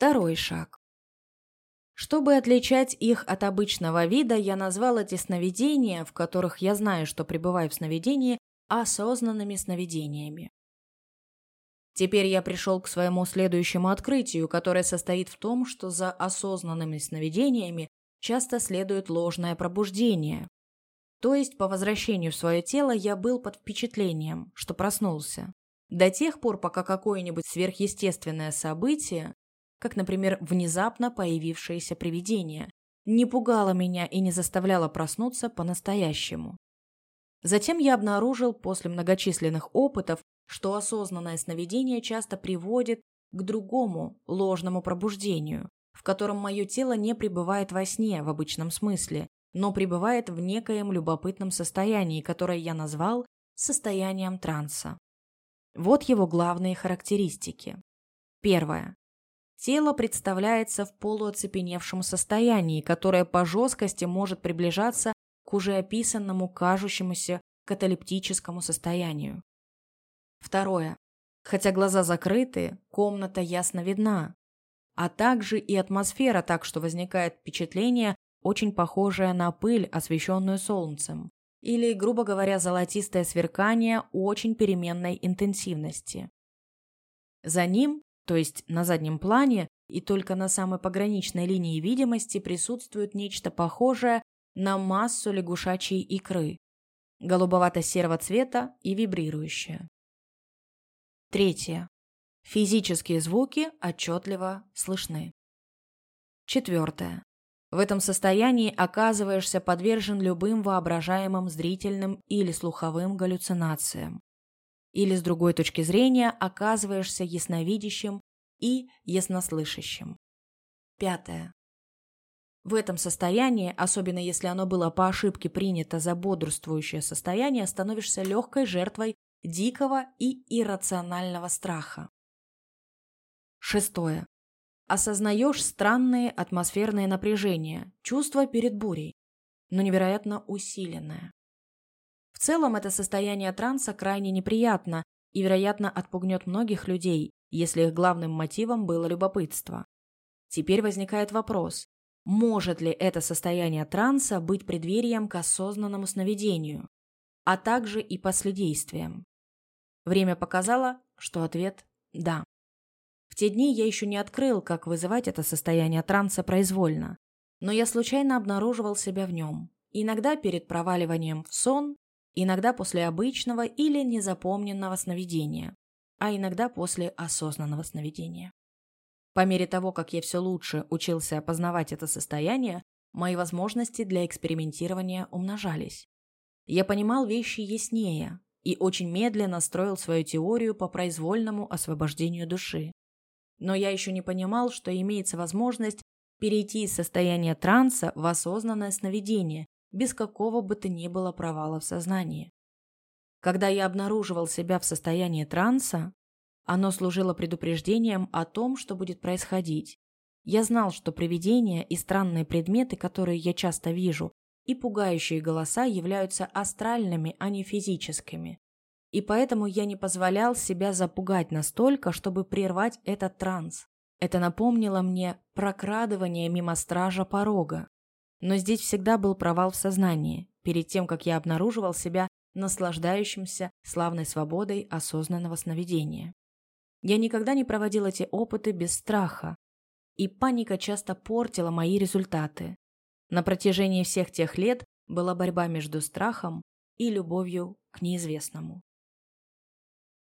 Второй шаг. Чтобы отличать их от обычного вида, я назвал эти сновидения, в которых я знаю, что пребываю в сновидении, осознанными сновидениями. Теперь я пришел к своему следующему открытию, которое состоит в том, что за осознанными сновидениями часто следует ложное пробуждение. То есть по возвращению в свое тело я был под впечатлением, что проснулся. До тех пор, пока какое-нибудь сверхъестественное событие, как, например, внезапно появившееся привидение, не пугало меня и не заставляло проснуться по-настоящему. Затем я обнаружил после многочисленных опытов, что осознанное сновидение часто приводит к другому ложному пробуждению, в котором мое тело не пребывает во сне в обычном смысле, но пребывает в некоем любопытном состоянии, которое я назвал состоянием транса. Вот его главные характеристики. Первое. Тело представляется в полуоцепеневшем состоянии, которое по жесткости может приближаться к уже описанному кажущемуся каталептическому состоянию. Второе. Хотя глаза закрыты, комната ясно видна, а также и атмосфера так, что возникает впечатление, очень похожее на пыль, освещенную солнцем, или, грубо говоря, золотистое сверкание очень переменной интенсивности. За ним, то есть на заднем плане, и только на самой пограничной линии видимости присутствует нечто похожее на массу лягушачьей икры, голубовато-серого цвета и вибрирующее. Третье. Физические звуки отчетливо слышны. Четвертое. В этом состоянии оказываешься подвержен любым воображаемым зрительным или слуховым галлюцинациям. Или, с другой точки зрения, оказываешься ясновидящим и яснослышащим. Пятое. В этом состоянии, особенно если оно было по ошибке принято за бодрствующее состояние, становишься легкой жертвой дикого и иррационального страха. Шестое. Осознаешь странные атмосферные напряжения, чувства перед бурей, но невероятно усиленное. В целом это состояние транса крайне неприятно и, вероятно, отпугнет многих людей, если их главным мотивом было любопытство. Теперь возникает вопрос, может ли это состояние транса быть преддверием к осознанному сновидению, а также и последействием? Время показало, что ответ – да. В те дни я еще не открыл, как вызывать это состояние транса произвольно, но я случайно обнаруживал себя в нем, иногда перед проваливанием в сон, иногда после обычного или незапомненного сновидения, а иногда после осознанного сновидения. По мере того, как я все лучше учился опознавать это состояние, мои возможности для экспериментирования умножались. Я понимал вещи яснее и очень медленно строил свою теорию по произвольному освобождению души. Но я еще не понимал, что имеется возможность перейти из состояния транса в осознанное сновидение без какого бы то ни было провала в сознании. Когда я обнаруживал себя в состоянии транса, оно служило предупреждением о том, что будет происходить. Я знал, что привидения и странные предметы, которые я часто вижу, и пугающие голоса являются астральными, а не физическими. И поэтому я не позволял себя запугать настолько, чтобы прервать этот транс. Это напомнило мне прокрадывание мимо стража порога. Но здесь всегда был провал в сознании, перед тем, как я обнаруживал себя наслаждающимся славной свободой осознанного сновидения. Я никогда не проводил эти опыты без страха, и паника часто портила мои результаты. На протяжении всех тех лет была борьба между страхом и любовью к неизвестному.